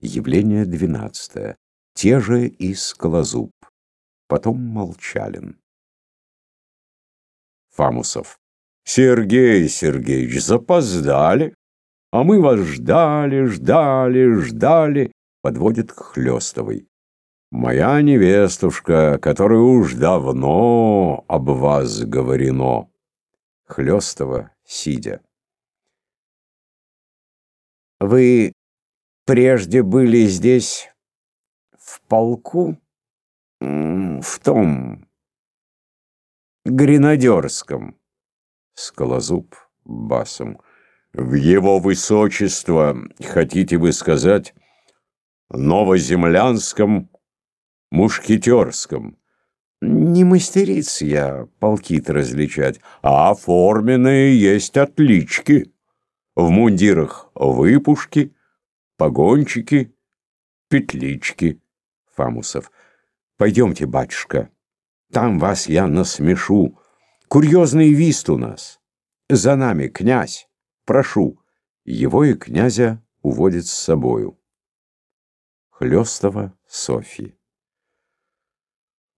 Явление двенадцатое. Те же и Скалозуб. Потом Молчалин. Фамусов. Сергей Сергеевич, запоздали. А мы вас ждали, ждали, ждали. Подводит к Хлестовой. Моя невестушка, которая уж давно об вас говорено. Хлестова, сидя. Вы прежде были здесь в полку? В том гренадерском. Скалозуб басом. В его высочество, хотите вы сказать, новоземлянском, мушкетерском. Не мастериц я полки-то различать, а оформленные есть отлички. В мундирах выпушки, погончики, петлички. Фамусов. Пойдемте, батюшка, там вас я насмешу. Курьезный вист у нас. За нами, князь, прошу. Его и князя уводит с собою. Хлёстова Софьи.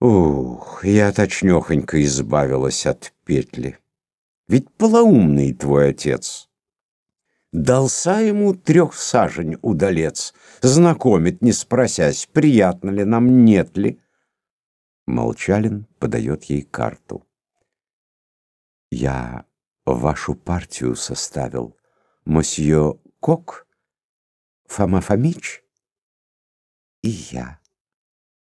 Ух, я точнёхонько избавилась от петли. Ведь полоумный твой отец. Дался ему трех сажень удалец, знакомит, не спросясь, приятно ли нам, нет ли. Молчалин подает ей карту. Я вашу партию составил, мосье Кок, Фома Фомич и я.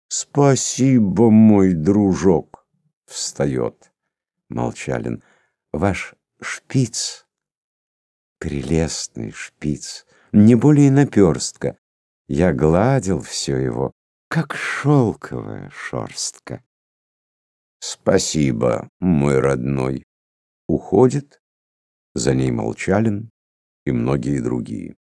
Спасибо, мой дружок, встает Молчалин. Ваш шпиц Прелестный шпиц, не более наперстка. Я гладил все его, как шелковая шерстка. Спасибо, мой родной. Уходит, за ней Молчалин и многие другие.